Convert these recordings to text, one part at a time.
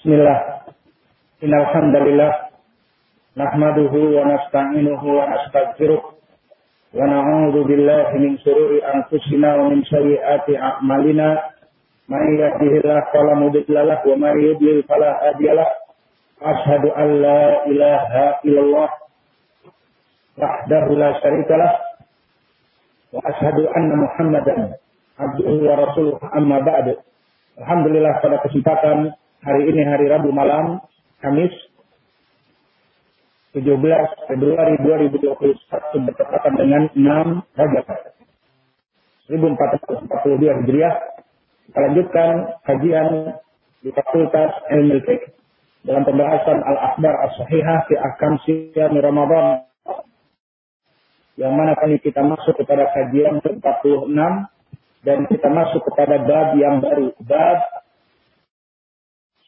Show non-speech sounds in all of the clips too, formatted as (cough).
Bismillah. Innal hamdalillah nahmaduhu wa nasta'inuhu wa nastaghfiruh wa na'udzu billahi min shururi anfusina wa min sayyiati a'malina. May yahdihillahu fala wa may yudlil fala an la ilaha illallah wahdahu la syarika lah wa ashhadu anna Muhammadan abduhu wa rasuluh amma ba'du. Alhamdulillah pada kesempatan hari ini hari Rabu malam Kamis 17 Februari 2021 bertepatan dengan 6 Rajab 1442 Hijriah. Kita lanjutkan kajian di Fakultas Ilmu Fiqh dalam pembahasan Al-Akhbar As-Sahihah fi Ahkam Siyam Ramadan yang mana kali kita masuk kepada kajian ke-46 dan kita masuk kepada bab yang baru, bab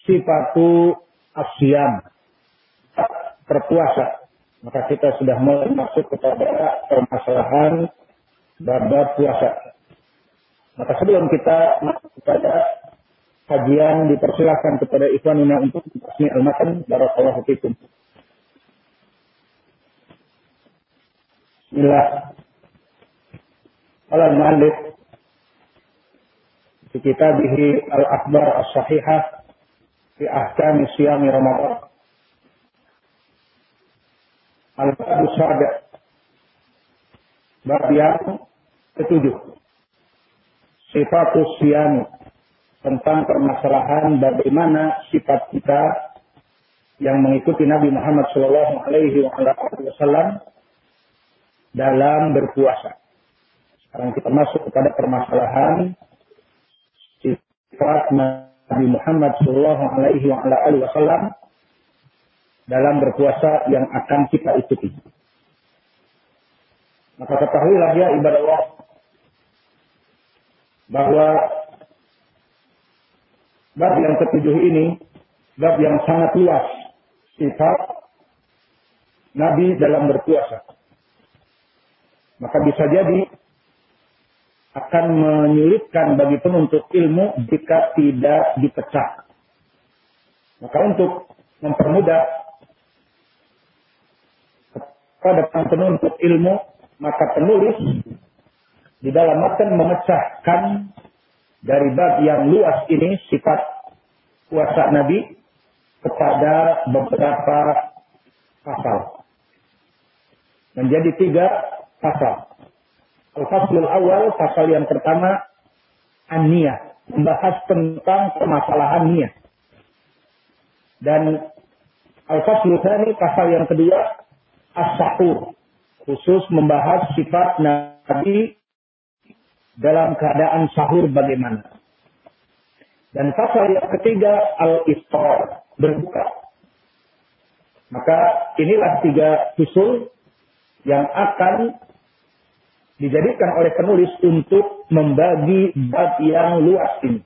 sifatu asyam, berpuasa. Maka kita sudah mulai masuk kepada permasalahan bab puasa. Maka sebelum kita masuk kepada kajian dipersilakan kepada ikhwanina untuk tasmi al-matan barakallahu fikum. Bismillah. Qala al-mu'allif fi al-akhbar as-sahihah fi ahkam siyam Ramadan. Al-bab sabi bab yang ketujuh. Sifatus siyam tentang permasalahan bagaimana sifat kita yang mengikuti Nabi Muhammad sallallahu alaihi wasallam dalam berpuasa. Sekarang kita masuk kepada permasalahan sifat Nabi Muhammad Shallallahu Alaihi Wasallam dalam berpuasa yang akan kita ikuti. Maka ketahuilah ya ibadah Allah bahwa bab yang ketujuh ini bab yang sangat luas sifat Nabi dalam berpuasa. Maka bisa jadi akan menyulitkan bagi penuntut ilmu jika tidak dipecah. Maka untuk mempermudah kepada penuntut ilmu, maka penulis di dalam matan memecahkan dari bab yang luas ini sifat kuasa Nabi kepada beberapa pasal. Menjadi tiga pasal. Al-Faslul awal, pasal yang pertama, An-Niyah. Membahas tentang permasalahan niat. Dan Al-Faslul Thani, pasal yang kedua, As-Sahur. Khusus membahas sifat Nabi dalam keadaan sahur bagaimana. Dan pasal yang ketiga, Al-Iftar. Berbuka. Maka inilah tiga usul yang akan dijadikan oleh penulis untuk membagi bab yang luas ini.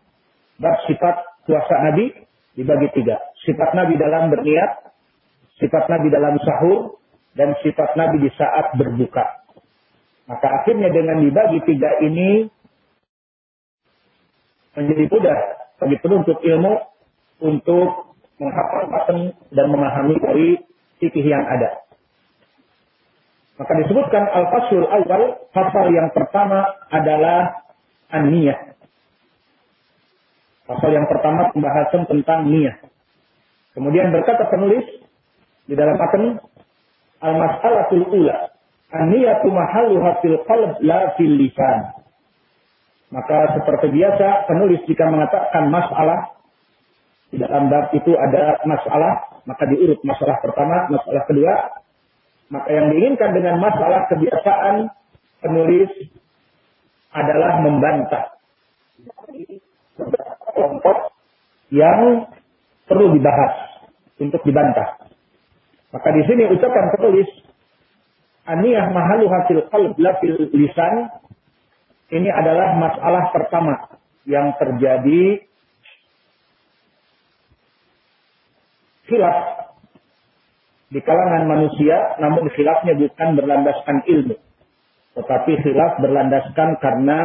Bab sifat kuasa Nabi dibagi tiga. Sifat Nabi dalam berniat, sifat Nabi dalam sahur, dan sifat Nabi di saat berbuka. Maka akhirnya dengan dibagi tiga ini menjadi mudah bagi penuntut ilmu untuk menghafal dan memahami dari fikih yang ada. Maka disebutkan al-fasul awal, pasal yang pertama adalah an-niyah. Pasal yang pertama pembahasan tentang niyah. Kemudian berkata penulis di dalam matan al-mas'alatul ula, an-niyatu mahalluha fil qalb la fil lisan. Maka seperti biasa penulis jika mengatakan masalah di dalam bab itu ada masalah, maka diurut masalah pertama, masalah kedua, maka yang diinginkan dengan masalah kebiasaan penulis adalah membantah kelompok yang perlu dibahas untuk dibantah. Maka di sini ucapan penulis aniyah mahalu hasil qalb lafil lisan ini adalah masalah pertama yang terjadi khilaf di kalangan manusia, namun khilafnya bukan berlandaskan ilmu. Tetapi khilaf berlandaskan karena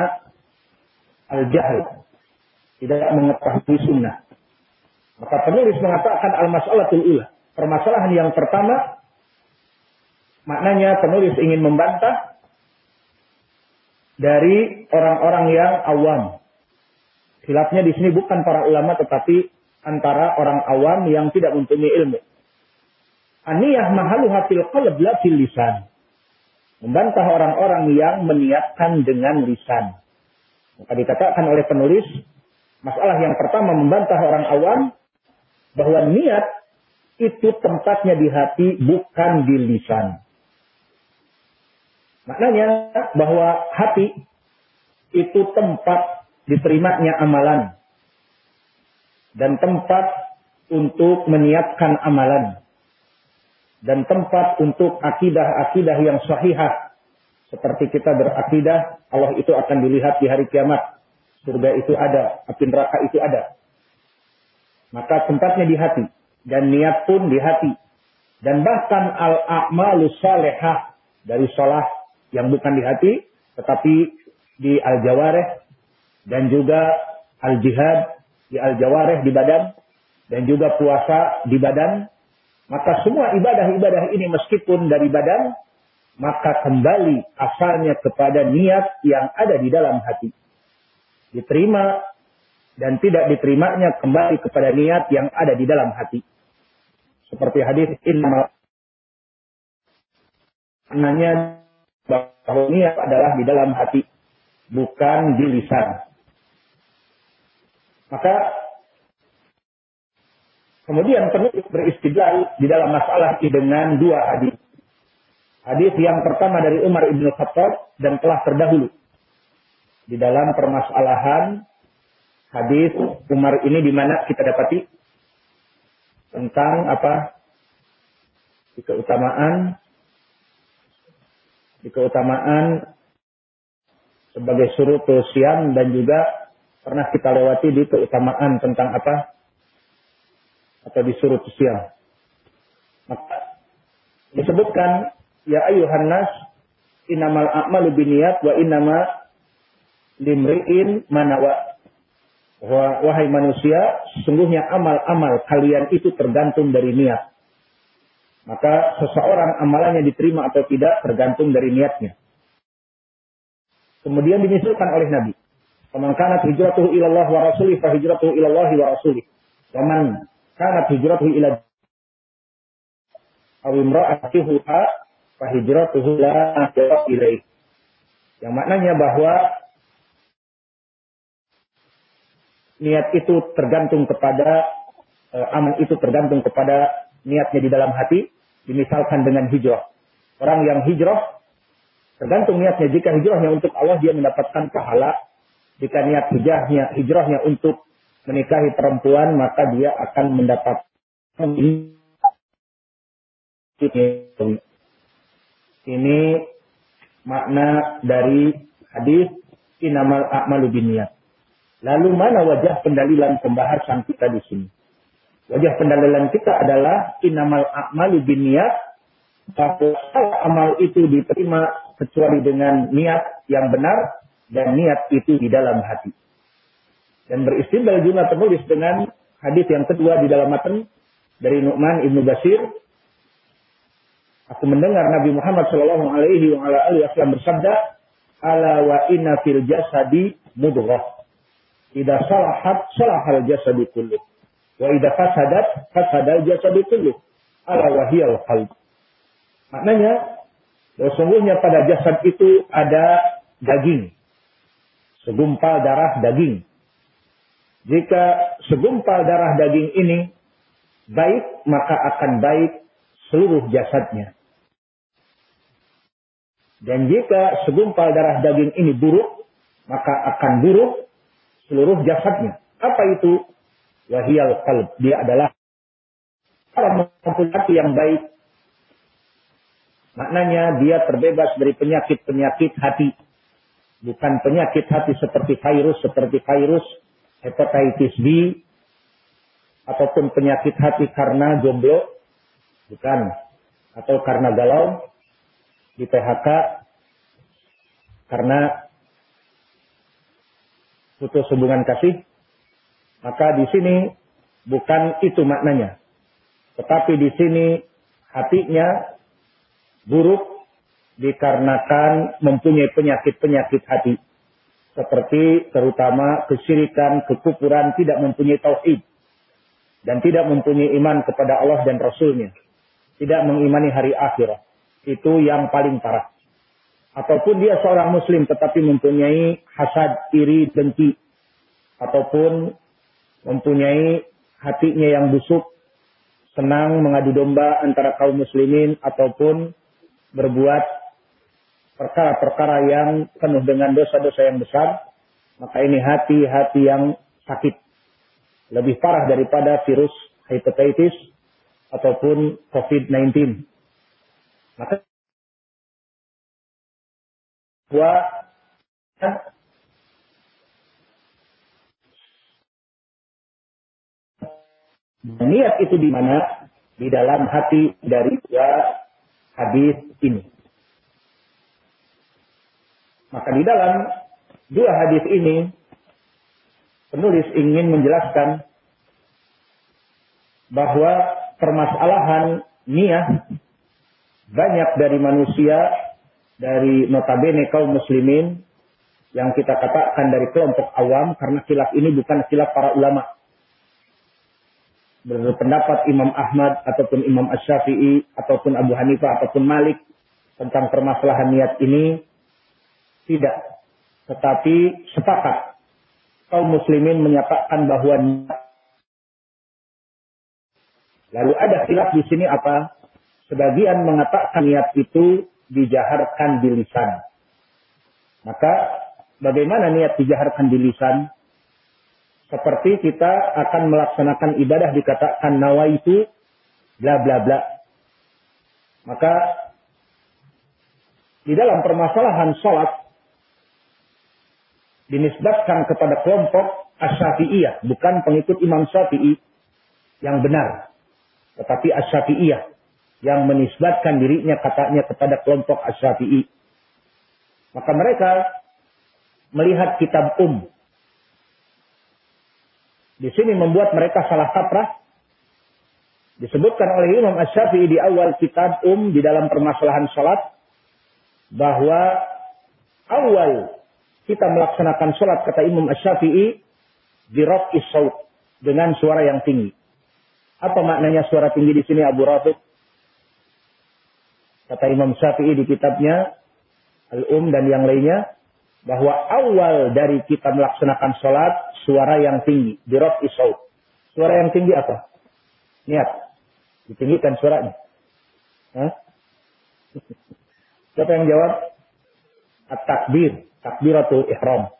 al-jahil. Tidak mengetahui sunnah. Maka penulis mengatakan al-mas'alatul ula. Permasalahan yang pertama, maknanya penulis ingin membantah dari orang-orang yang awam. Khilafnya di sini bukan para ulama tetapi antara orang awam yang tidak mempunyai ilmu. Aniyah mahalu hafil qalb la fil lisan. Membantah orang-orang yang meniatkan dengan lisan. Maka dikatakan oleh penulis, masalah yang pertama membantah orang awam bahwa niat itu tempatnya di hati bukan di lisan. Maknanya bahwa hati itu tempat diterimanya amalan dan tempat untuk menyiapkan amalan dan tempat untuk akidah-akidah yang sahihah. Seperti kita berakidah Allah itu akan dilihat di hari kiamat. Surga itu ada api neraka itu ada. Maka tempatnya di hati dan niat pun di hati. Dan bahkan al-a'malu salihah dari sholat yang bukan di hati tetapi di al-jawareh dan juga al-jihad di al-jawareh di badan dan juga puasa di badan maka semua ibadah-ibadah ini meskipun dari badan maka kembali asalnya kepada niat yang ada di dalam hati diterima dan tidak diterimanya kembali kepada niat yang ada di dalam hati seperti hadis inna maknanya bahwa niat adalah di dalam hati, bukan di lisan. Maka kemudian penulis beristidlal di dalam masalah dengan dua hadis. Hadis yang pertama dari Umar ibn Khattab dan telah terdahulu. Di dalam permasalahan hadis Umar ini di mana kita dapati tentang apa? Keutamaan di keutamaan sebagai surut siam dan juga pernah kita lewati di keutamaan tentang apa atau di surut. Maka disebutkan ya ayuhan nas inamal a'malu wa inama limri'in manawa wahai manusia sesungguhnya amal-amal kalian itu tergantung dari niat maka seseorang amalannya diterima atau tidak tergantung dari niatnya. Kemudian dimisalkan oleh Nabi. Faman hijratuhu ilallah wa rasulih fa hijratuhu ilallah wa rasulih. Waman kanat hijratuhu ila aw imra'atuhu fa hijratuhu la ilaih. Yang maknanya bahwa niat itu tergantung kepada uh, amal itu tergantung kepada niatnya di dalam hati, dimisalkan dengan hijrah. Orang yang hijrah, tergantung niatnya. Jika hijrahnya untuk Allah, dia mendapatkan pahala. Jika niat hijrahnya, hijrahnya untuk menikahi perempuan, maka dia akan mendapatkan ini makna dari hadis inamal a'malu niat. Lalu mana wajah pendalilan pembahasan kita di sini? Wajah pendalilan kita adalah inamal a'malu niat bahwa amal itu diterima kecuali dengan niat yang benar dan niat itu di dalam hati. Dan beristidlal juga penulis dengan hadis yang kedua di dalam matan dari Nu'man ibnu Basir. Aku mendengar Nabi Muhammad Shallallahu Alaihi Wasallam bersabda, "Ala wa inna fil jasadi mudghah. Idza salahat salahal jasadi kulluh." Wa idza fasadat fasadal jasadu kullu. Ala wahiyal qalb. Maknanya sesungguhnya pada jasad itu ada daging. Segumpal darah daging. Jika segumpal darah daging ini baik, maka akan baik seluruh jasadnya. Dan jika segumpal darah daging ini buruk, maka akan buruk seluruh jasadnya. Apa itu? wahiyal qalb. Dia adalah kalau mempunyai yang baik. Maknanya dia terbebas dari penyakit-penyakit hati. Bukan penyakit hati seperti virus, seperti virus, hepatitis B, ataupun penyakit hati karena jomblo, bukan. Atau karena galau, di PHK, karena putus hubungan kasih, maka di sini Bukan itu maknanya. Tetapi di sini hatinya buruk dikarenakan mempunyai penyakit-penyakit hati. Seperti terutama kesyirikan, kekufuran, tidak mempunyai tauhid. Dan tidak mempunyai iman kepada Allah dan Rasulnya. Tidak mengimani hari akhirat. Itu yang paling parah. Ataupun dia seorang muslim tetapi mempunyai hasad, iri, dengki. Ataupun mempunyai hatinya yang busuk, senang mengadu domba antara kaum muslimin ataupun berbuat perkara-perkara yang penuh dengan dosa-dosa yang besar, maka ini hati-hati yang sakit. Lebih parah daripada virus hepatitis ataupun COVID-19. Maka dua niat itu di mana? Di dalam hati dari dua hadis ini. Maka di dalam dua hadis ini penulis ingin menjelaskan bahwa permasalahan niat banyak dari manusia dari notabene kaum muslimin yang kita katakan dari kelompok awam karena kilaf ini bukan kilaf para ulama. Berpendapat Imam Ahmad ataupun Imam Ash-Syafi'i ataupun Abu Hanifah ataupun Malik tentang permasalahan niat ini tidak. Tetapi sepakat kaum muslimin menyatakan bahwa Lalu ada khilaf di sini apa? Sebagian mengatakan niat itu dijaharkan di lisan. Maka bagaimana niat dijaharkan di lisan? Seperti kita akan melaksanakan ibadah dikatakan nawaitu bla bla bla. Maka di dalam permasalahan sholat dinisbatkan kepada kelompok asyafi'iyah, bukan pengikut Imam Syafi'i yang benar. Tetapi asyafi'iyah yang menisbatkan dirinya katanya kepada kelompok asyafi'i. Maka mereka melihat kitab um di sini membuat mereka salah kaprah. Disebutkan oleh Imam Ash-Syafi'i di awal kitab Um di dalam permasalahan salat bahwa awal kita melaksanakan salat kata Imam Ash-Syafi'i di raf'is saut dengan suara yang tinggi. Apa maknanya suara tinggi di sini Abu Rafiq? Kata Imam Syafi'i di kitabnya Al-Um dan yang lainnya bahwa awal dari kita melaksanakan sholat suara yang tinggi rock isaut. Suara yang tinggi apa? Niat. Ditinggikan suaranya. Hah? Siapa yang jawab? At-takbir. Takbiratul ihram.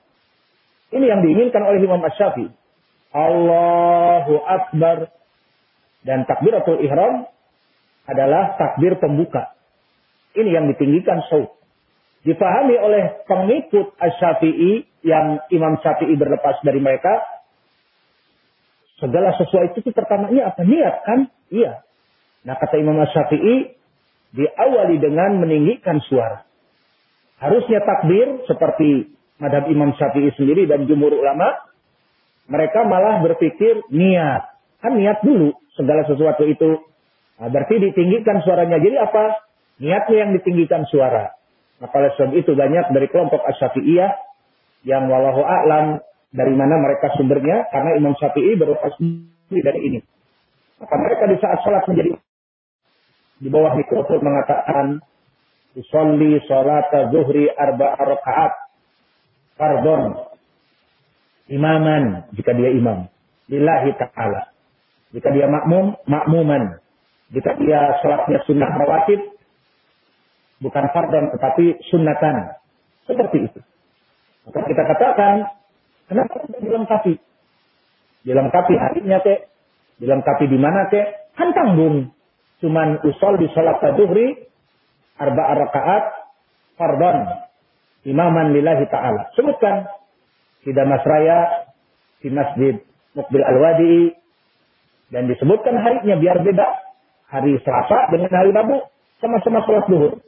Ini yang diinginkan oleh Imam Ash-Syafi'i. Allahu Akbar. Dan takbiratul ihram adalah takbir pembuka. Ini yang ditinggikan saut difahami oleh pengikut Asy-Syafi'i yang Imam Syafi'i berlepas dari mereka segala sesuai itu pertamanya apa niat kan iya nah kata Imam Syafi'i diawali dengan meninggikan suara harusnya takbir seperti madhab Imam Syafi'i sendiri dan jumhur ulama mereka malah berpikir niat. Kan niat dulu segala sesuatu itu. Nah, berarti ditinggikan suaranya. Jadi apa? Niatnya yang ditinggikan suara. Maka oleh sebab itu banyak dari kelompok Asyafi'iyah yang walahu a'lam dari mana mereka sumbernya karena Imam Syafi'i berlepas dari ini. Maka mereka di saat sholat menjadi di bawah mikrofon mengatakan Usolli sholata zuhri arba rakaat fardon imaman jika dia imam lillahi ta'ala jika dia makmum makmuman jika dia sholatnya sunnah rawatib bukan fardon tetapi sunnatan. Seperti itu. Maka kita katakan, kenapa tidak dilengkapi? Dilengkapi harinya ke, dilengkapi di mana ke, kan tanggung. Cuman usol di sholat zuhri, arba rakaat, fardon, imaman lillahi ta'ala. Sebutkan di Damas Raya, di Masjid Mukbil Al-Wadi, dan disebutkan harinya biar beda. Hari Selasa dengan hari Rabu, sama-sama sholat duhur.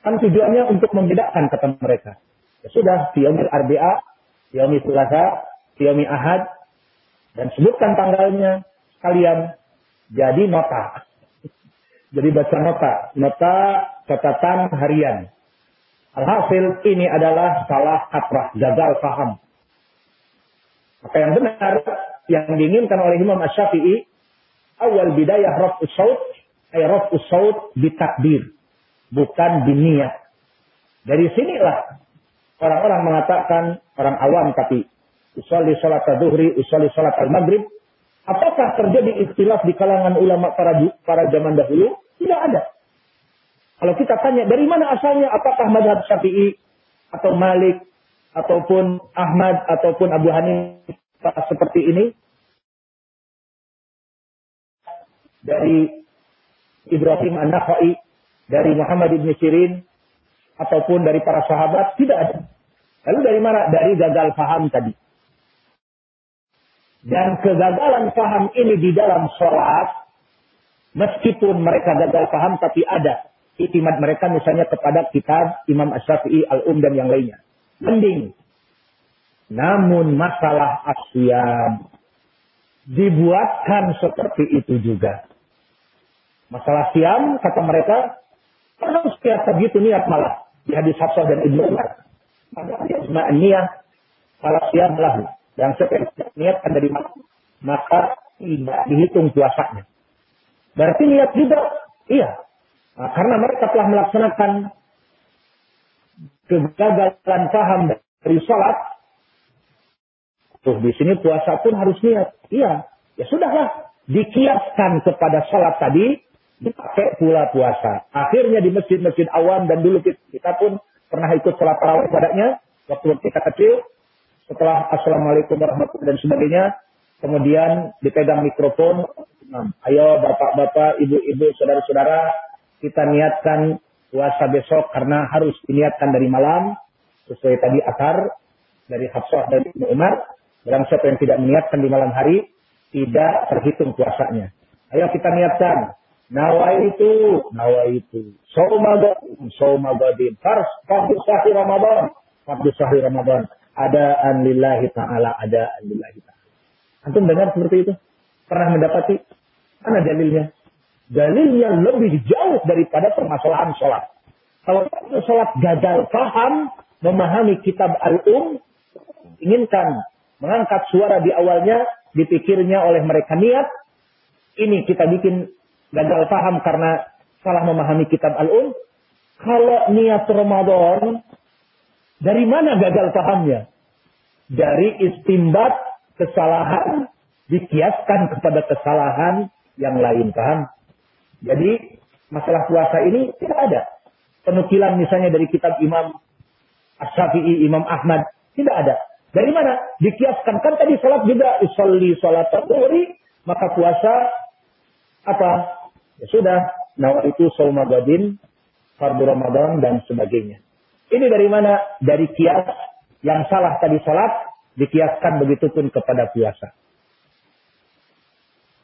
Kan tujuannya untuk membedakan kata mereka. Ya sudah, Fiyomil Arbi'a, Fiyomi Sulasa, Fiyomi Ahad, dan sebutkan tanggalnya. kalian jadi nota. (laughs) Jadi baca nota, nota catatan harian. Alhasil ini adalah salah kaprah, gagal paham. Maka yang benar, yang diinginkan oleh Imam Ash-Syafi'i, awal bidayah roh usaud, ay roh usaud ditakdir, bukan diniat. Dari sinilah orang-orang mengatakan, orang awam tapi, usolli sholat duhri, usolli sholat al-maghrib, apakah terjadi ikhtilaf di kalangan ulama para, para zaman dahulu? Tidak ada. Kalau kita tanya dari mana asalnya, apakah madhab syafi'i atau Malik ataupun Ahmad ataupun Abu Hanifah seperti ini? Dari Ibrahim An-Nakhai, dari Muhammad Ibn Sirin, ataupun dari para sahabat, tidak ada. Lalu dari mana? Dari gagal paham tadi. Dan kegagalan paham ini di dalam sholat, meskipun mereka gagal paham, tapi ada itimat mereka misalnya kepada kitab Imam Ash-Syafi'i, Al-Um dan yang lainnya. Mending. Namun masalah asyam dibuatkan seperti itu juga. Masalah siam, kata mereka, harus biasa begitu niat malah. Di hadis Hafsah dan Ibnu Umar. Maka niat, malah siam lahu. Yang setiap niatkan dari mana, maka tidak dihitung puasanya. Berarti niat juga, iya, Nah, karena mereka telah melaksanakan kegagalan paham dari sholat, tuh di sini puasa pun harus niat. Iya, ya sudahlah. Dikiaskan kepada sholat tadi, dipakai pula puasa. Akhirnya di masjid-masjid awam dan dulu kita pun pernah ikut sholat tarawih padanya waktu kita kecil. Setelah assalamualaikum warahmatullahi dan sebagainya, kemudian dipegang mikrofon. Ayo bapak-bapak, ibu-ibu, saudara-saudara, kita niatkan puasa besok karena harus diniatkan dari malam sesuai tadi akar dari Hafsah dan Ibnu Umar. Barang siapa yang tidak meniatkan di malam hari tidak terhitung puasanya. Ayo kita niatkan. Nawa itu, nawa itu. Saumagadin, saumagadin. Fars, fardu sahih Ramadan. Fardu sahih Ramadan. Ada anlillahi ta'ala, ada anlillahi ta'ala. Antum dengar seperti itu? Pernah mendapati? Mana dalilnya? Dalilnya lebih jauh daripada permasalahan sholat. Kalau sholat gagal paham, memahami kitab al-um, inginkan mengangkat suara di awalnya, dipikirnya oleh mereka niat, ini kita bikin gagal paham karena salah memahami kitab al-um. Kalau niat Ramadan, dari mana gagal pahamnya? Dari istimbat kesalahan dikiaskan kepada kesalahan yang lain. Paham? Jadi masalah puasa ini tidak ada. Penukilan misalnya dari kitab Imam Asy-Syafi'i, Imam Ahmad, tidak ada. Dari mana? Dikiaskan. Kan tadi sholat juga. Usalli sholat tuhri. Maka puasa apa? Ya sudah. Nawa itu saumagadin, fardu Ramadan, dan sebagainya. Ini dari mana? Dari kias yang salah tadi sholat, dikiaskan begitu pun kepada puasa.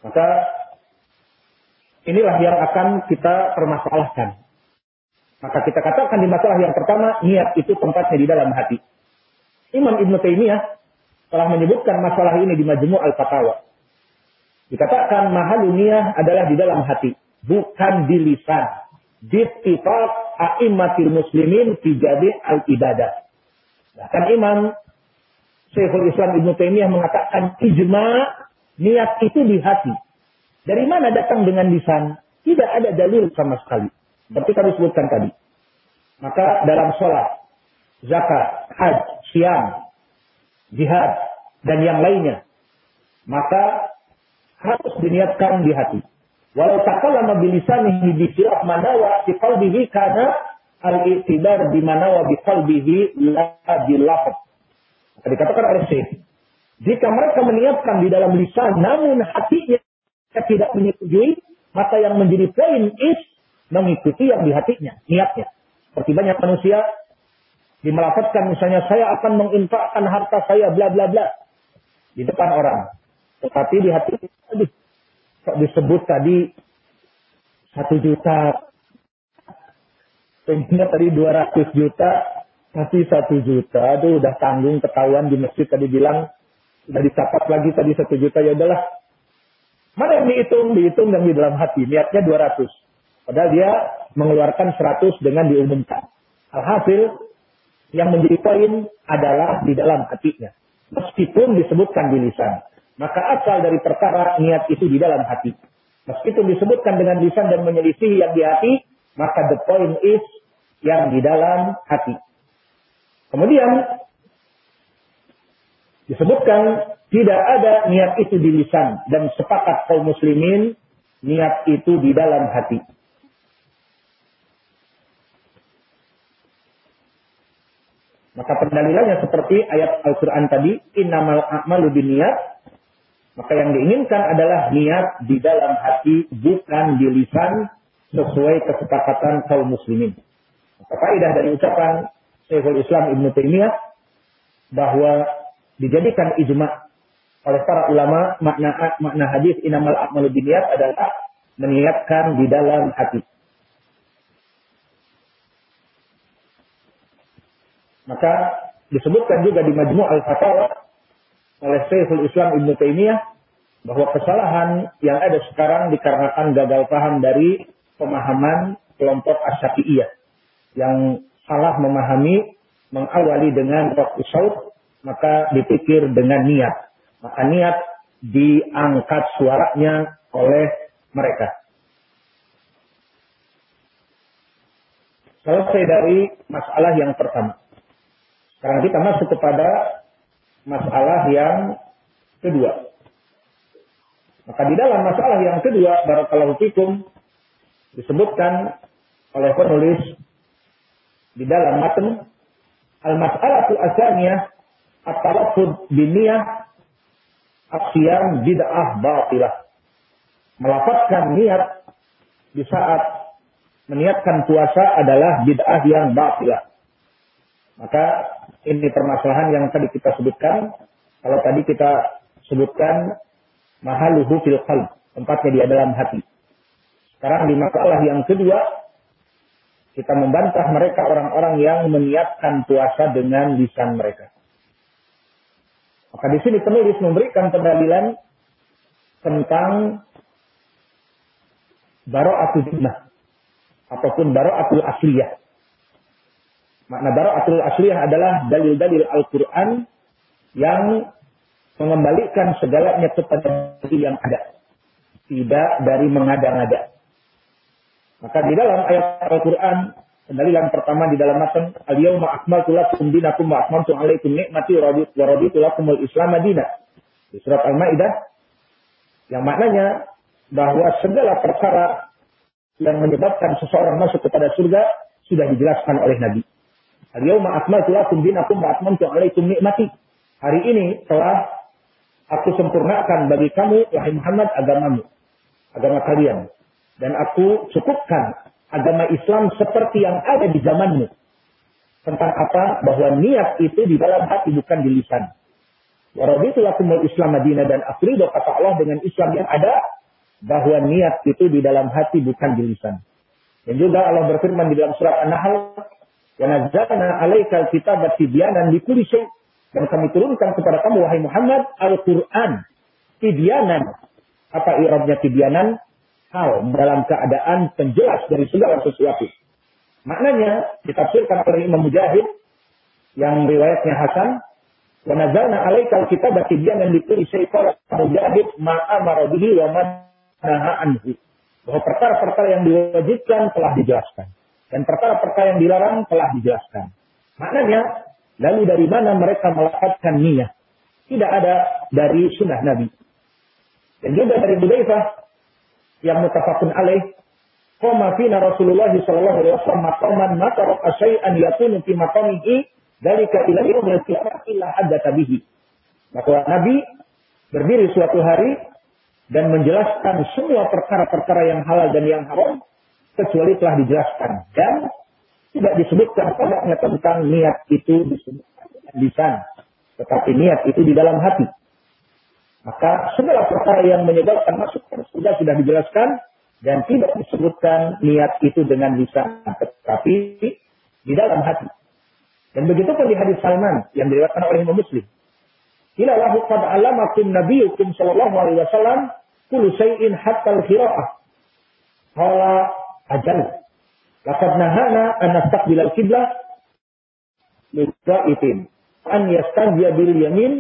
Maka Inilah yang akan kita permasalahkan. Maka kita katakan di masalah yang pertama, niat itu tempatnya di dalam hati. Imam Ibn Taymiyah telah menyebutkan masalah ini di Majmu' Al-Fatawa. Dikatakan mahal niat adalah di dalam hati, bukan di lisan. Dittifaq a'immatil muslimin fi al-ibadah. Bahkan Imam Syekhul Islam Ibn Taymiyah mengatakan ijma niat itu di hati. Dari mana datang dengan lisan? Tidak ada dalil sama sekali. Seperti kami sebutkan tadi. Maka dalam sholat, zakat, haji, siam, jihad, dan yang lainnya. Maka harus diniatkan di hati. Walau takallama bilisanihi bi khilaf manawa fi qalbihi karena al-i'tibar di manawa bi qalbihi la bilafaz. Dikatakan oleh Syekh, jika mereka meniatkan di dalam lisan namun hatinya tidak menyetujui, maka yang menjadi poin is mengikuti yang di hatinya, niatnya. Seperti banyak manusia dimelafatkan misalnya saya akan menginfakkan harta saya bla bla bla di depan orang. Tetapi di hati aduh, kok disebut tadi satu juta, pengennya tadi 200 juta, tapi satu juta, aduh udah tanggung ketahuan di masjid tadi bilang udah dicatat lagi tadi satu juta ya udahlah Mana yang dihitung? Dihitung yang di dalam hati. Niatnya 200. Padahal dia mengeluarkan 100 dengan diumumkan. Alhasil, yang menjadi poin adalah di dalam hatinya. Meskipun disebutkan di lisan. Maka asal dari perkara niat itu di dalam hati. Meskipun disebutkan dengan lisan dan menyelisih yang di hati, maka the point is yang di dalam hati. Kemudian disebutkan tidak ada niat itu di lisan dan sepakat kaum muslimin niat itu di dalam hati. Maka pendalilannya seperti ayat Al-Quran tadi, innamal a'malu niat. Maka yang diinginkan adalah niat di dalam hati, bukan di lisan, sesuai kesepakatan kaum muslimin. Maka kaidah dari ucapan Syekhul Islam Ibn Taimiyah bahwa dijadikan ijma oleh para ulama makna makna hadis inamal a'malu niat adalah meniatkan di dalam hati. Maka disebutkan juga di Majmu' al-Fatawa oleh Syekhul Islam Ibn Taimiyah bahwa kesalahan yang ada sekarang dikarenakan gagal paham dari pemahaman kelompok Asyafi'iyah yang salah memahami mengawali dengan waktu saud maka dipikir dengan niat. Maka niat diangkat suaranya oleh mereka. Selesai dari masalah yang pertama. Sekarang kita masuk kepada masalah yang kedua. Maka di dalam masalah yang kedua, Barakallahu Fikum, disebutkan oleh penulis di dalam matan Al-Mas'alatu Asaniyah At-Talaffud biniyah Aksiyam bid'ah batilah. Melafatkan niat di saat meniatkan puasa adalah bid'ah yang batilah. Maka ini permasalahan yang tadi kita sebutkan. Kalau tadi kita sebutkan mahaluhu fil qalb, tempatnya di dalam hati. Sekarang di masalah yang kedua, kita membantah mereka orang-orang yang meniatkan puasa dengan lisan mereka. Maka di sini penulis memberikan pendalilan tentang baro'atul jinnah ataupun baro'atul asliyah. Makna bara'atul asliyah adalah dalil-dalil Al-Quran yang mengembalikan segalanya kepada yang ada. Tidak dari mengada-ngada. Maka di dalam ayat Al-Quran, pendalilan pertama di dalam matan, Al-Yawma akmaltu lakum dinakum wa akmaltu alaikum ni'mati wa raditu lakum al-Islam madinah. Di surat Al-Ma'idah, yang maknanya bahwa segala perkara yang menyebabkan seseorang masuk kepada surga sudah dijelaskan oleh Nabi. Al-yawma akmaltu lakum dinakum wa atmamtu alaikum nikmati. Hari ini telah aku sempurnakan bagi kamu wahai Muhammad agamamu, agama kalian. Dan aku cukupkan agama Islam seperti yang ada di zamanmu. Tentang apa? Bahwa niat itu di dalam hati bukan di lisan. Waraditu lakumul Islam Madinah dan aku kata Allah dengan Islam yang ada bahwa niat itu di dalam hati bukan di lisan. Dan juga Allah berfirman di dalam surat An-Nahl Wa nazzalna alaikal kitaba tibyanan likulli syai. Dan kami turunkan kepada kamu wahai Muhammad Al-Qur'an tibyanan. Apa i'rabnya tibyanan? Hal dalam keadaan penjelas dari segala sesuatu. Maknanya ditafsirkan oleh Imam Mujahid yang riwayatnya Hasan wa nazzalna alaikal kitaba tibyanan likulli syai. Mujahid ma'amara bihi wa man anhu. Bahwa perkara-perkara yang diwajibkan telah dijelaskan. Dan perkara-perkara yang dilarang telah dijelaskan. Maknanya, lalu dari mana mereka melakukan niat? Tidak ada dari sunnah Nabi. Dan juga dari Budaifah yang mutafakun alaih, Qama fina Rasulullah sallallahu alaihi wasallam maqaman matarak asyai'an yakunu fi maqamihi dalika ila yaumil qiyamah illa haddatha bihi. Maka Nabi berdiri suatu hari dan menjelaskan semua perkara-perkara yang halal dan yang haram kecuali telah dijelaskan dan tidak disebutkan padanya tentang niat itu di sana, tetapi niat itu di dalam hati. Maka segala perkara yang menyebabkan masuk sudah sudah dijelaskan dan tidak disebutkan niat itu dengan lisan, tetapi di dalam hati. Dan begitu pun di hadis Salman yang diriwayatkan oleh Imam Muslim. Ila lahu qad alamakum nabiyukum sallallahu alaihi wasallam kullu syai'in hatta al-qira'ah. Qala ajal. Laqad nahana an nastaqbil al-qiblah liqa'itin. An yastanjiya bil yamin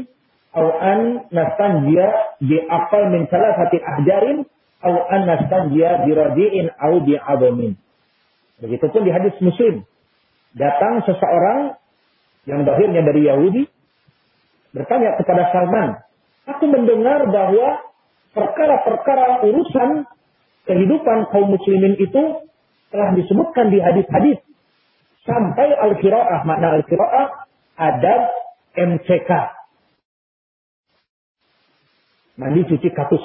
atau an nastanjiya bi aqal min salasati ahjarin atau an nastanjiya bi radi'in atau bi adamin. Begitupun di hadis Muslim. Datang seseorang yang lahirnya dari Yahudi bertanya kepada Salman, aku mendengar bahwa perkara-perkara urusan kehidupan kaum muslimin itu telah disebutkan di hadis-hadis sampai al-qiraah makna al-qiraah adab MCK mandi cuci katus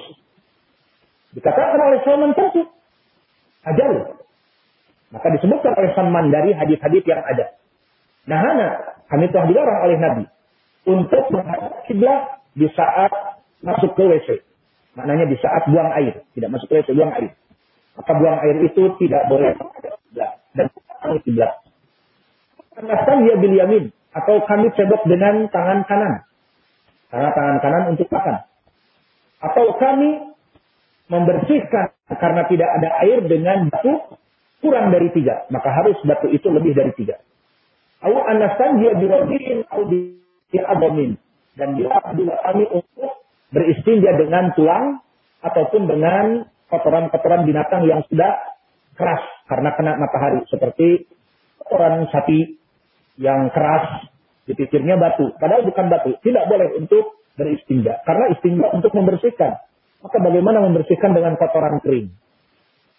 dikatakan oleh Salman tentu ajal maka disebutkan oleh Salman dari hadis-hadis yang ada nah kami telah dilarang oleh Nabi untuk menghadap kiblat di saat masuk ke WC. Maknanya di saat buang air, tidak masuk ke WC, buang air. Maka buang air itu tidak boleh dan kiblat. Karena dia bil atau kami cebok dengan tangan kanan. Karena tangan kanan untuk makan. Atau kami membersihkan karena tidak ada air dengan batu kurang dari tiga. Maka harus batu itu lebih dari tiga. Au anastanjia birajin au bi'adamin. Dan dia juga kami untuk beristinja dengan tulang ataupun dengan kotoran-kotoran binatang yang sudah keras karena kena matahari seperti kotoran sapi yang keras dipikirnya batu padahal bukan batu tidak boleh untuk beristinja karena istinja untuk membersihkan maka bagaimana membersihkan dengan kotoran kering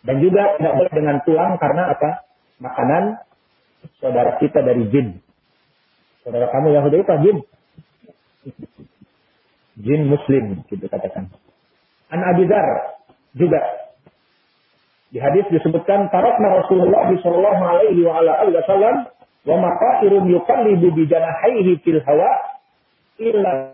dan juga tidak boleh dengan tulang karena apa makanan saudara kita dari jin. Saudara kamu Yahudi itu jin. Jin muslim, gitu katakan. An Abi Dar juga di hadis disebutkan tarakna Rasulullah sallallahu alaihi wa ala alihi wasallam wa maqairun yuqallibu bi janahihi fil hawa illa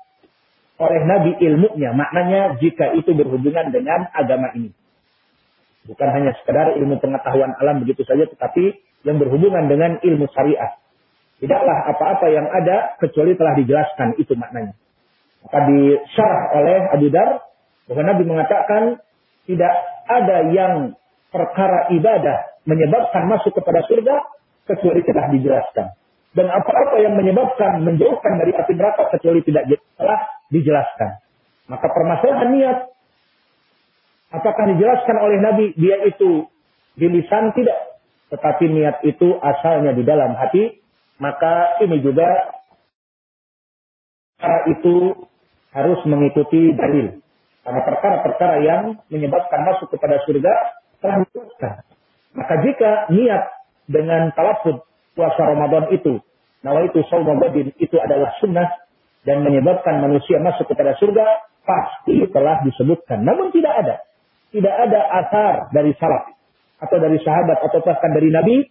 oleh Nabi ilmunya. Maknanya jika itu berhubungan dengan agama ini. Bukan hanya sekedar ilmu pengetahuan alam begitu saja, tetapi yang berhubungan dengan ilmu syariah. Tidaklah apa-apa yang ada kecuali telah dijelaskan itu maknanya. Maka disyarah oleh Abu Dar bahwa Nabi mengatakan tidak ada yang perkara ibadah menyebabkan masuk kepada surga kecuali telah dijelaskan. Dan apa-apa yang menyebabkan menjauhkan dari api neraka kecuali tidak telah dijelaskan. Maka permasalahan niat apakah dijelaskan oleh Nabi dia itu di lisan tidak tetapi niat itu asalnya di dalam hati, maka ini juga cara itu harus mengikuti dalil. Karena perkara-perkara yang menyebabkan masuk kepada surga telah dijelaskan. Maka jika niat dengan talafud puasa Ramadan itu, nawa itu Ramadan itu adalah sunnah dan menyebabkan manusia masuk kepada surga, pasti telah disebutkan. Namun tidak ada. Tidak ada asar dari salaf atau dari sahabat atau bahkan dari Nabi.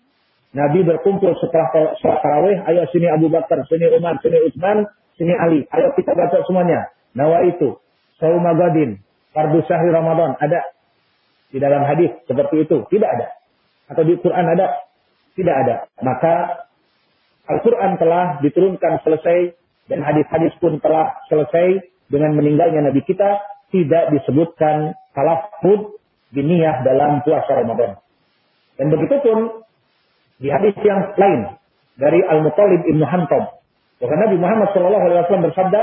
Nabi berkumpul setelah sholat tarawih, ayo sini Abu Bakar, sini Umar, sini Utsman, sini Ali. Ayo kita baca semuanya. Nawa itu, Saumagadin, Fardu Ramadan, ada di dalam hadis seperti itu? Tidak ada. Atau di Quran ada? Tidak ada. Maka Al-Quran telah diturunkan selesai dan hadis-hadis pun telah selesai dengan meninggalnya Nabi kita tidak disebutkan talafud biniyah dalam puasa Ramadan. Dan begitu pun di hadis yang lain dari Al-Muttalib Ibnu Hantam. Bahwa Nabi Muhammad Shallallahu Alaihi Wasallam bersabda,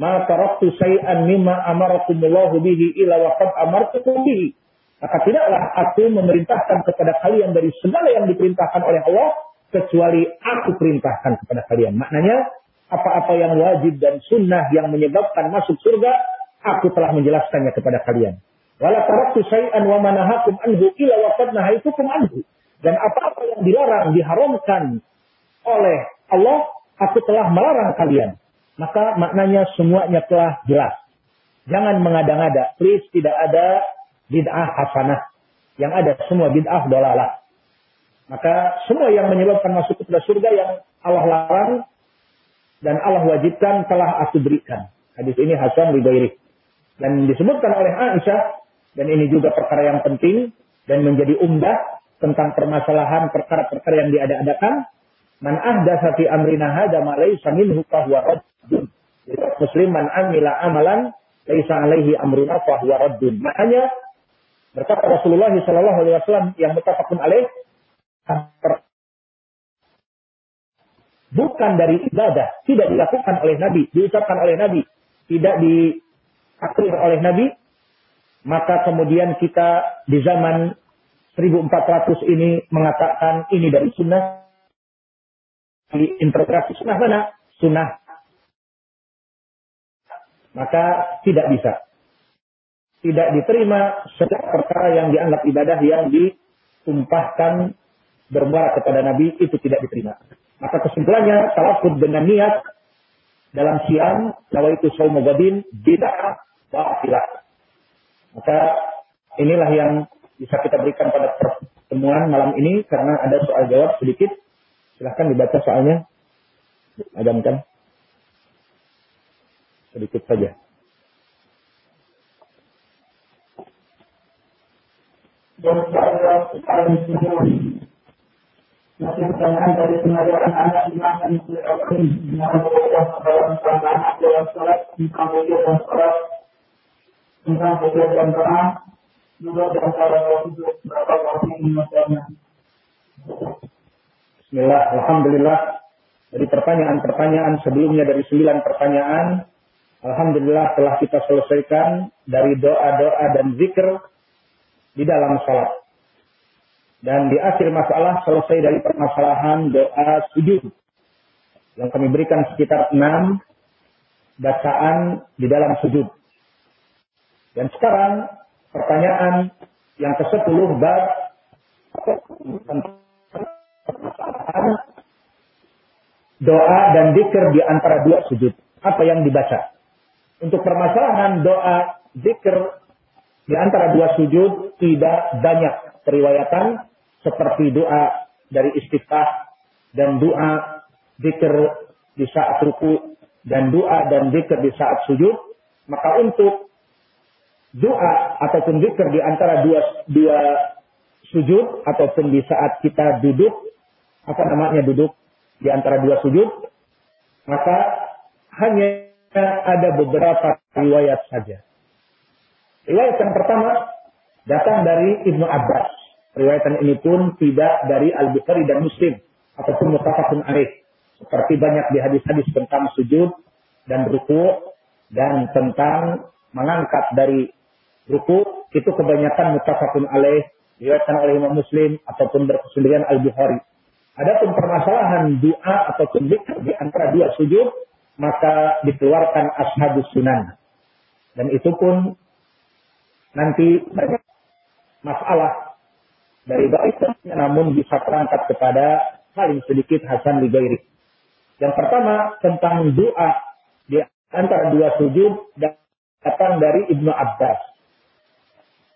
"Ma taraktu say'an mimma amarakumullahu bihi ila wa qad amartukum bihi." Maka tidaklah aku memerintahkan kepada kalian dari segala yang diperintahkan oleh Allah kecuali aku perintahkan kepada kalian. Maknanya apa-apa yang wajib dan sunnah yang menyebabkan masuk surga, aku telah menjelaskannya kepada kalian. Wala taraktu syai'an wa manahakum anhu. Dan apa-apa yang dilarang, diharamkan oleh Allah, aku telah melarang kalian. Maka maknanya semuanya telah jelas. Jangan mengada-ngada. Please tidak ada bid'ah hasanah. Yang ada semua bid'ah dolalah. Maka semua yang menyebabkan masuk ke surga yang Allah larang dan Allah wajibkan telah aku berikan. Hadis ini Hasan Ribairi. Dan disebutkan oleh Aisyah, dan ini juga perkara yang penting dan menjadi umdah tentang permasalahan perkara-perkara yang diada-adakan. Man ahdatsa fi amrina hadza ma laysa minhu fahuwa raddun. Muslim man amila amalan laisa alaihi amruna fahuwa raddun. Makanya berkata Rasulullah sallallahu alaihi wasallam yang mutafakun alaih bukan dari ibadah, tidak dilakukan oleh Nabi, diucapkan oleh Nabi, tidak diaklir oleh Nabi, maka kemudian kita di zaman 1400 ini mengatakan ini dari sunnah, diinterpretasi sunnah mana? Sunnah. Maka tidak bisa. Tidak diterima setiap perkara yang dianggap ibadah yang ditumpahkan bermuara kepada Nabi itu tidak diterima. Maka kesimpulannya, talafud dengan niat dalam siang, kalau itu saum gadin, bid'ah batilah. Maka inilah yang bisa kita berikan pada pertemuan malam ini karena ada soal jawab sedikit. Silahkan dibaca soalnya. Adamkan. Sedikit saja. Dan masih pertanyaan dari pengajaran anak dan dalam sholat dan sholat tentang dan juga di antara wujud berapa waktu. Bismillah, Alhamdulillah. Dari pertanyaan-pertanyaan sebelumnya dari sembilan pertanyaan, Alhamdulillah telah kita selesaikan dari doa-doa dan zikr di dalam sholat. Dan di akhir masalah selesai dari permasalahan doa sujud. Yang kami berikan sekitar enam bacaan di dalam sujud. Dan sekarang pertanyaan yang ke-10 bab doa dan dikir di antara dua sujud. Apa yang dibaca? Untuk permasalahan doa dikir di antara dua sujud tidak banyak periwayatan seperti doa dari istiftah dan doa zikir di saat ruku dan doa dan zikir di saat sujud, maka untuk doa ataupun zikir di antara dua dua sujud ataupun di saat kita duduk apa namanya duduk di antara dua sujud, maka hanya ada beberapa riwayat saja. Riwayat yang pertama datang dari Ibnu Abbas Riwayatan ini pun tidak dari Al-Bukhari dan Muslim ataupun mutafakun alaih. Seperti banyak di hadis-hadis tentang sujud dan ruku dan tentang mengangkat dari ruku itu kebanyakan mutafakun alaih diriwayatkan oleh Imam Muslim ataupun berkesudahan Al-Bukhari. Adapun permasalahan doa ataupun zikr di antara dua sujud maka dikeluarkan ashabus sunan. Dan itu pun nanti masalah dari baik namun bisa terangkat kepada paling sedikit Hasan Ligairi. Yang pertama tentang doa di antara dua sujud datang dari Ibnu Abbas.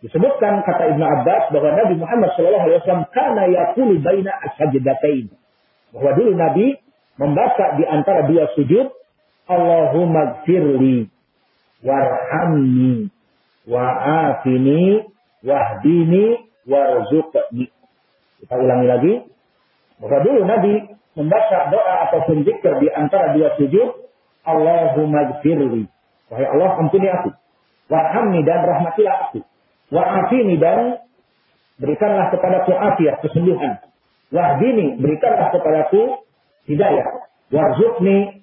Disebutkan kata Ibnu Abbas bahwa Nabi Muhammad SAW karena yakulu baina asajdatain. Bahwa dulu Nabi membaca di antara dua sujud Allahumma gfirli warhamni wa'afini wahdini warzuqni. Kita ulangi lagi. Bahwa dulu Nabi membaca doa ataupun zikir di antara dua sujud, Allahumma gfirli. Wahai Allah, ampuni aku. Warhamni dan rahmatilah aku. Wa'afini dan berikanlah kepadaku afiat, kesembuhan. Wahdini, berikanlah kepadaku hidayah. Warzuqni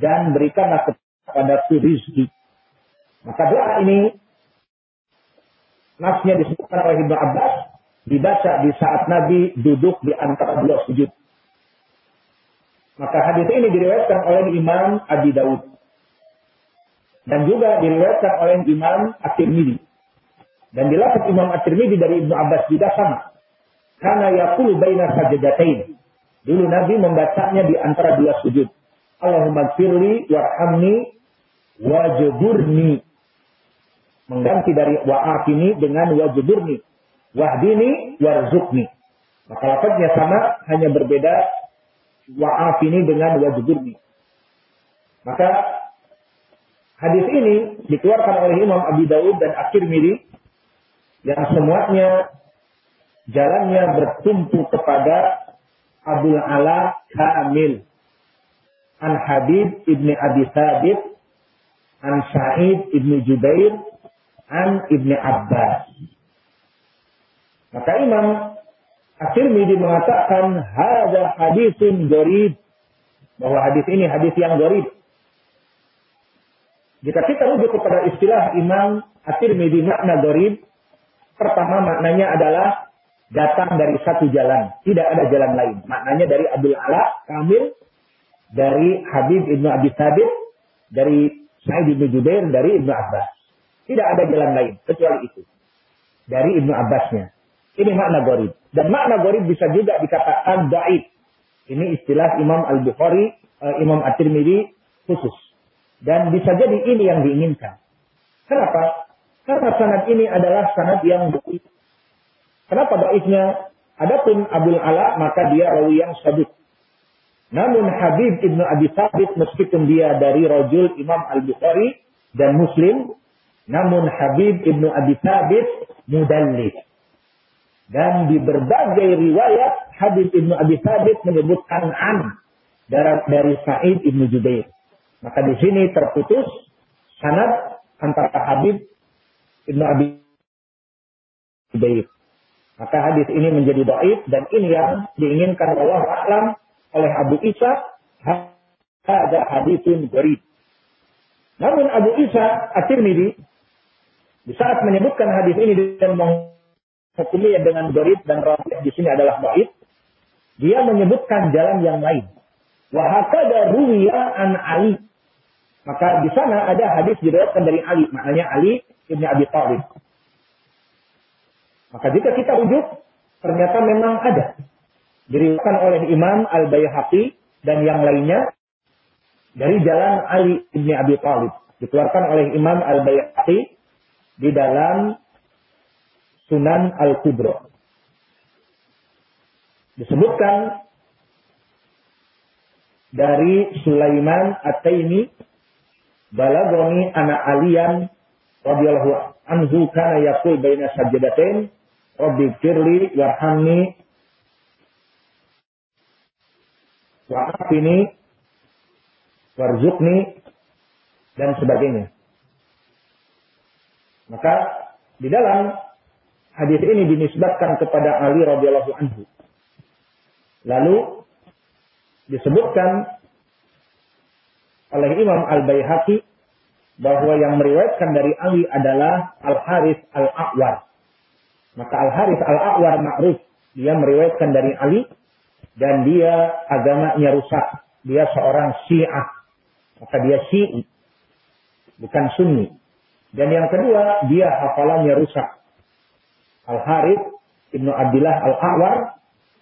dan berikanlah kepadaku rizki. Maka doa ini nasnya disebutkan oleh Ibnu Abbas dibaca di saat Nabi duduk di antara dua sujud. Maka hadis ini diriwayatkan oleh Imam Abi Daud dan juga diriwayatkan oleh Imam At-Tirmidzi. Dan dilakukan Imam At-Tirmidzi dari Ibnu Abbas juga sama. Karena yaqulu baina sajdatain. Dulu Nabi membacanya di antara dua sujud. Allahumma firli warhamni wajburni Mengganti dari wa'afini dengan wajuburni. Wahdini warzukni. Maka lafaznya sama, hanya berbeda wa'afini dengan wajuburni. Maka hadis ini dikeluarkan oleh Imam Abi Dawud dan At-Tirmidzi yang semuanya jalannya bertumpu kepada Abdul Ala Kamil an Habib ibni Abi Thabit an Sa'id ibni Jubair an ibni Abbas. Maka Imam At-Tirmidzi mengatakan hadza hadisun gharib bahwa hadis ini hadis yang gharib. Jika kita rujuk kepada istilah Imam At-Tirmidzi makna gharib, pertama maknanya adalah datang dari satu jalan, tidak ada jalan lain. Maknanya dari Abdul Ala Kamil, dari Habib ibnu Abi Thabit, dari Sa'id ibnu Jubair, dari ibnu Abbas. Tidak ada jalan lain kecuali itu. Dari ibnu Abbasnya. Ini makna gorib. Dan makna gorib bisa juga dikatakan daib. Ini istilah Imam Al-Bukhari, uh, Imam At-Tirmidzi khusus. Dan bisa jadi ini yang diinginkan. Kenapa? Karena sanad ini adalah sanad yang Kenapa daifnya? Adapun Abdul Ala maka dia rawi yang sabit. Namun Habib Ibnu Abi Thabit meskipun dia dari rajul Imam Al-Bukhari dan Muslim, namun Habib Ibnu Abi Thabit mudallis. Dan di berbagai riwayat Habib Ibnu Abi Thabit menyebutkan an dari, dari Sa'id Ibnu Jubair. Maka di sini terputus sanad antara Habib Ibnu Abi Jubair. Maka hadis ini menjadi doib dan ini yang diinginkan Allah Alam oleh Abu Isa ada hadisin gharib. Namun Abu Isa At-Tirmidzi di saat menyebutkan hadis ini dan menghukuminya dengan gharib dan rawi di sini adalah doib, dia menyebutkan jalan yang lain. Wahakada ruwiya an Ali. Maka di sana ada hadis diriwayatkan dari Ali, maknanya Ali ibn Abi Thalib. Maka jika kita rujuk, ternyata memang ada. Diriwayatkan oleh Imam Al-Bayhaqi dan yang lainnya dari jalan Ali bin Abi Thalib. Dikeluarkan oleh Imam Al-Bayhaqi di dalam Sunan Al-Kubra. Disebutkan dari Sulaiman At-Taimi balagoni anak alian radhiyallahu anhu kana yaqul baina sajdatain Rabbi firli warhamni wa'afini warzuqni dan sebagainya. Maka di dalam hadis ini dinisbatkan kepada Ali radhiyallahu anhu. Lalu disebutkan oleh Imam Al-Baihaqi bahwa yang meriwayatkan dari Ali adalah Al-Harith Al-A'war. Maka Al-Harith Al-A'war ma'ruf. Dia meriwayatkan dari Ali. Dan dia agamanya rusak. Dia seorang syiah. Maka dia syi'i. Bukan sunni. Dan yang kedua, dia hafalannya rusak. Al-Harith Ibnu Abdullah Al-A'war.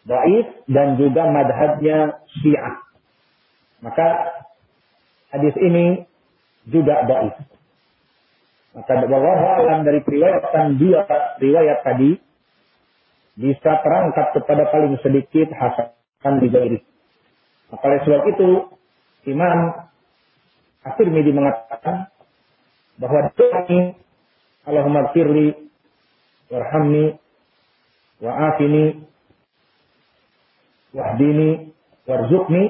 Baif dan juga madhabnya syiah. Maka hadis ini juga baif. Maka wallahu alam dari periwayatan dua riwayat tadi bisa terangkat kepada paling sedikit Hasan Bijairi. Maka oleh sebab itu Imam At-Tirmidzi mengatakan bahwa doa Allahumma firli warhamni wa'afini wahdini warzuqni.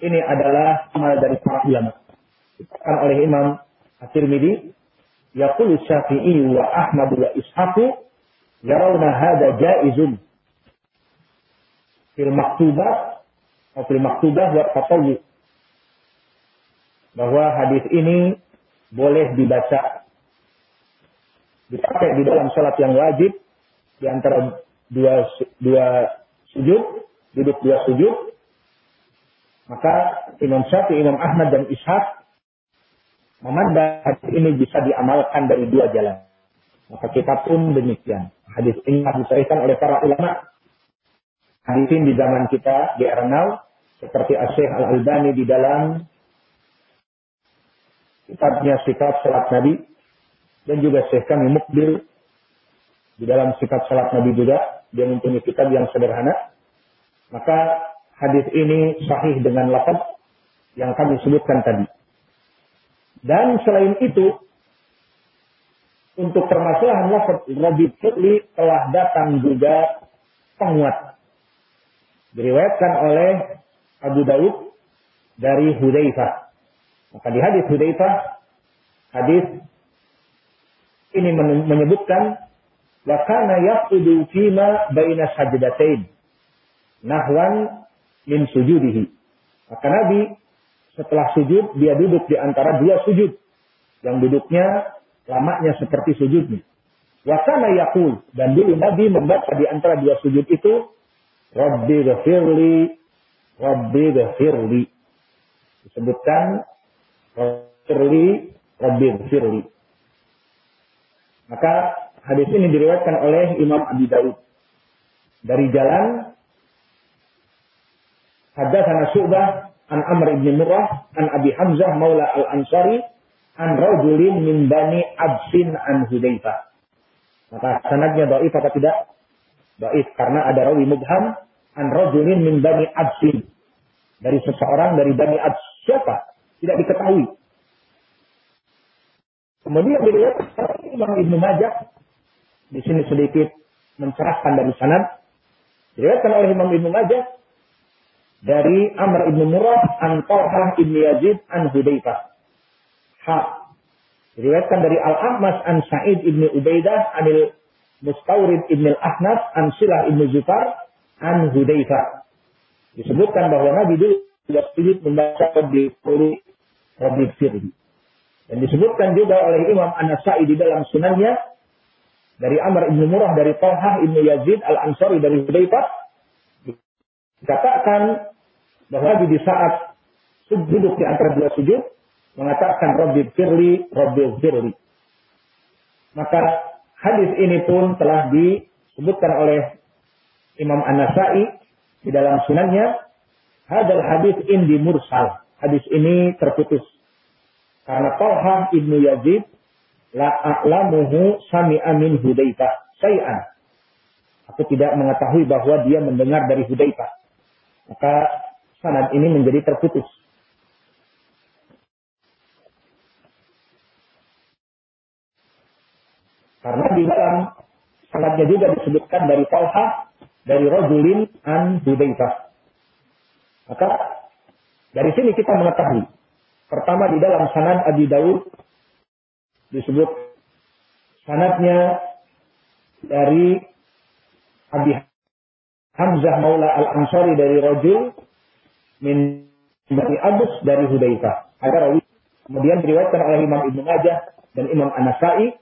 Ini adalah amal dari para ulama. Dikatakan oleh Imam At-Tirmidzi yaqulu Syafi'i wa Ahmad wa Ishaqu yarawna hadha jaizun. Fil maktubah atau fil maktubah wa tatawwu bahwa hadis ini boleh dibaca dipakai di dalam salat yang wajib di antara dua dua sujud duduk dua sujud maka Imam Syafi'i, Imam Ahmad dan Ishaq memandang hadis ini bisa diamalkan dari dua jalan. Maka kita pun demikian. Hadis ini disahihkan oleh para ulama. Hadis ini di zaman kita di now seperti Syekh Al Albani di dalam sifatnya sifat salat Nabi dan juga Syekh kami Mukbil. Di dalam sifat salat Nabi juga dia mempunyai kitab yang sederhana. Maka hadis ini sahih dengan lafaz yang kami sebutkan tadi. Dan selain itu untuk permasalahan lafaz Rabi Fitli telah datang juga penguat. Diriwayatkan oleh Abu Daud dari Hudzaifah maka di hadis Hudzaifah hadis ini menyebutkan wa kana yaqudu fima baina sajdatain nahwan min sujudihi. Maka Nabi setelah sujud dia duduk di antara dua sujud yang duduknya lamanya seperti sujudnya. Wa kana yaqul dan dulu Nabi membaca di antara dua sujud itu Rabbi ghafirli Rabbi ghafirli disebutkan Firli Rabbi Firli. Maka hadis ini diriwayatkan oleh Imam Abi Daud. Dari jalan Hadatsana Syu'bah an Amr ibn Murrah an Abi Hamzah Maula Al-Ansari an rajulin min Bani Absin an Hudzaifah. Maka sanadnya dhaif apa tidak? Dhaif karena ada rawi mubham an rajulin min Bani Absin. Dari seseorang dari Bani Abs. Siapa? Tidak diketahui. Kemudian dilihat Imam Ibnu Majah di sini sedikit mencerahkan dari sanad. Diriwayatkan oleh Imam Ibnu Majah dari Amr ibnu Murrah an Talhah ibn Yazid an Hudzaifah. Ha. Diriwayatkan dari Al-Ahmas an Sa'id ibn Ubaidah anil Mustawrid ibn al-Ahnaf an Silah ibn Zufar an Hudzaifah. Disebutkan bahwa Nabi dulu tidak sedikit membaca di Rabbi Firli. Dan disebutkan juga oleh Imam An-Nasai di dalam sunannya dari Amr ibn Murrah dari Talhah ibn Yazid al-Ansari dari Hudayfah dikatakan bahwa di saat duduk di antara dua sujud mengatakan Rabbi Firli, Rabbi Firli. Maka hadis ini pun telah disebutkan oleh Imam An-Nasai di dalam sunannya hadal hadis indi mursal hadis ini terputus. Karena Talha ibnu Yazid la a'lamuhu sami'a min Hudzaifah say'an. Aku tidak mengetahui bahwa dia mendengar dari Hudzaifah. Maka sanad ini menjadi terputus. Karena di dalam sanadnya juga disebutkan dari Talha dari Rajulin an Hudzaifah. Maka dari sini kita mengetahui. Pertama di dalam sanad Abi Daud disebut sanadnya dari Abi Hamzah Maula Al-Ansari dari Rajul min Bani Abus dari Hudayfa. Ada rawi. Kemudian diriwayatkan oleh Imam Ibnu Majah dan Imam An-Nasai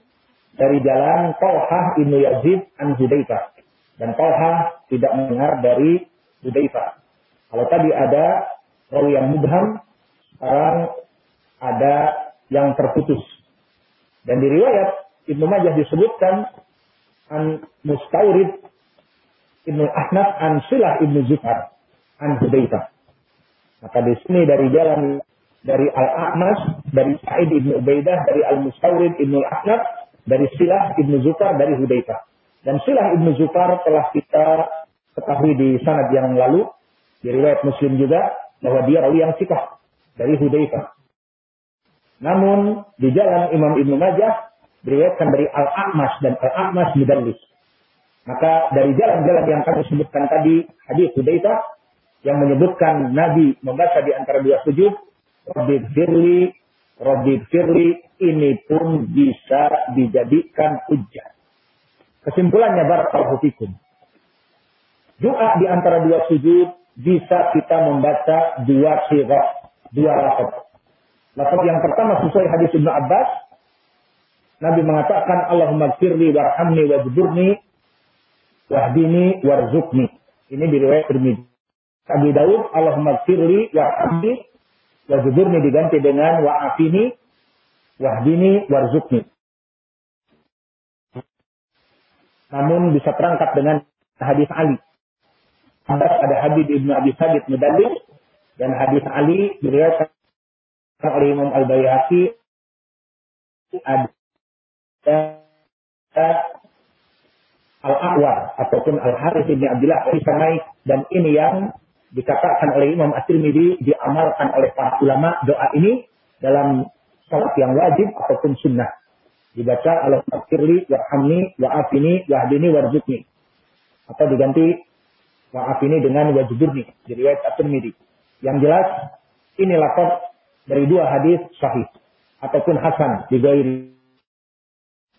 dari jalan Talhah Ibnu Yazid an Hudayfa. Dan Talhah tidak mendengar dari Hudayfa. Kalau tadi ada rawi yang mubham, sekarang ada yang terputus. Dan di riwayat Ibnu Majah disebutkan an Mustaurid Ibnu Ahnaf an Silah Ibnu Zufar an Hudayfa. Maka di sini dari jalan dari Al-A'mas, dari Sa'id Ibnu Ubaidah, dari Al-Mustaurid Ibnu Ahnaf, dari Silah Ibnu Zufar, dari Hudayfa. Dan Silah Ibnu Zufar telah kita ketahui di sanad yang lalu, di riwayat Muslim juga, bahwa dia rawi yang sikah dari Hudzaifah. Namun di jalan Imam Ibnu Majah diriwayatkan dari Al-A'mas dan Al-A'mas mudallis. Maka dari jalan-jalan yang kami sebutkan tadi hadis Hudzaifah yang menyebutkan Nabi membaca di antara dua sujud Rabbi Firli, Rabbi Firli ini pun bisa dijadikan hujah. Kesimpulannya barakallahu fikum. Doa di antara dua sujud bisa kita membaca dua sirah, dua lafaz. Lafaz yang pertama sesuai hadis Ibnu Abbas, Nabi mengatakan Allahumma firli warhamni wajburni wahdini warzuqni. Ini diriwayat Tirmidzi. Abi Daud Allahumma firli warhamni wajburni diganti dengan wa'afini wahdini warzuqni. Namun bisa terangkat dengan hadis Ali ada hadis Ibnu Abi Sabit Mudallis dan hadis Ali diriwayatkan oleh Imam Al-Baihaqi ada Al-A'war ataupun Al-Harith bin Abdullah Al-Sanai dan ini yang dikatakan oleh Imam At-Tirmidzi diamalkan oleh para ulama doa ini dalam salat yang wajib ataupun sunnah. Dibaca Allah firli warhamni wa'afini wahdini warzuqni. Atau diganti wa'afini dengan wajburni. Di riwayat At-Tirmidzi. Yang jelas ini lapor dari dua hadis sahih ataupun hasan di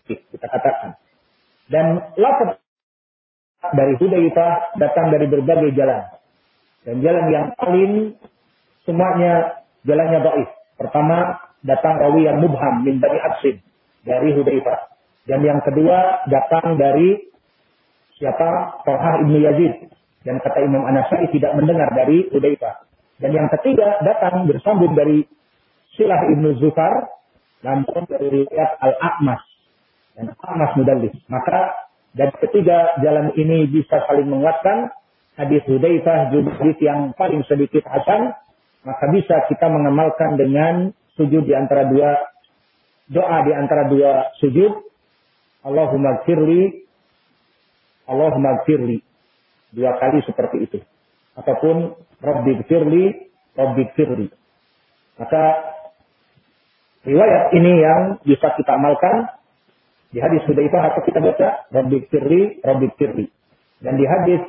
kita katakan. Dan lapor dari Hudaifah datang dari berbagai jalan. Dan jalan yang paling semuanya jalannya baik. Pertama, datang rawi yang mubham min Bani Absin dari Hudaifah. Dan yang kedua, datang dari siapa? Talhah ibnu Yazid. Dan kata Imam Anasai tidak mendengar dari Hudaifah. Dan yang ketiga, datang bersambung dari Silah ibnu Zufar. Namun dari riwayat Al-A'mas dan Ahmad Mudallis. Maka dari ketiga jalan ini bisa saling menguatkan. Hadis Hudzaifah juga hadis yang paling sedikit hasan, maka bisa kita mengamalkan dengan sujud di antara dua doa di antara dua sujud. Allahumma gfirli Allahumma gfirli dua kali seperti itu. Ataupun Rabbi gfirli Rabbi gfirli. Maka riwayat ini yang bisa kita amalkan di hadis Hudzaifah atau kita baca Rabbi Firli, Rabbi Firli. Dan di hadis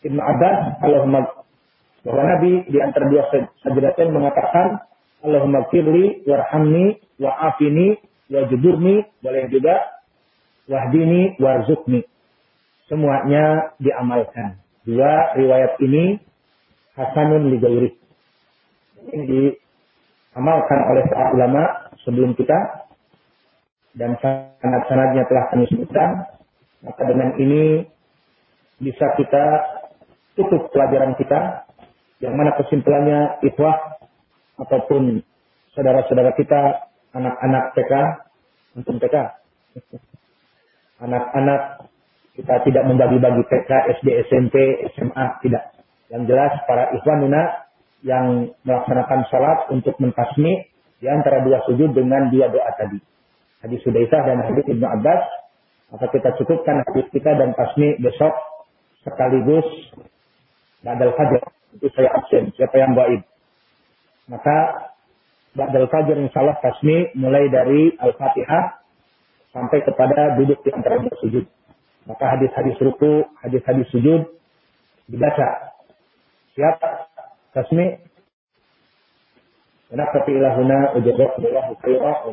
Ibnu Abbas, Allahumma bahwa Nabi di antara dua sajdatain mengatakan Allahumma firli warhamni wa'afini wajburni boleh juga wahdini warzukni. Semuanya diamalkan. Dua riwayat ini hasanun li Ini diamalkan oleh para ulama sebelum kita. Dan sanad-sanadnya telah kami sebutkan, maka dengan ini bisa kita tutup pelajaran kita, yang mana kesimpulannya ikhwah ataupun saudara-saudara kita, anak-anak TK, untuk TK, (laughs) anak-anak kita tidak membagi-bagi TK, SD, SMP, SMA, tidak. Yang jelas para ikhwanuna yang melaksanakan sholat untuk mentasmi di antara dua sujud dengan dua doa tadi hadis Hudaisah dan hadis Ibnu Abbas, maka kita cukupkan hadis kita dan tasmi besok sekaligus Ba'dal Fajr. Itu saya absen, siapa yang gaib. Maka Ba'dal Fajr insya Allah tasmi mulai dari Al-Fatihah sampai kepada duduk di antara dua sujud. Maka hadis-hadis ruku, hadis-hadis sujud dibaca. Siap? Tasmi? Kenapa ilahuna ujabat Allah khairah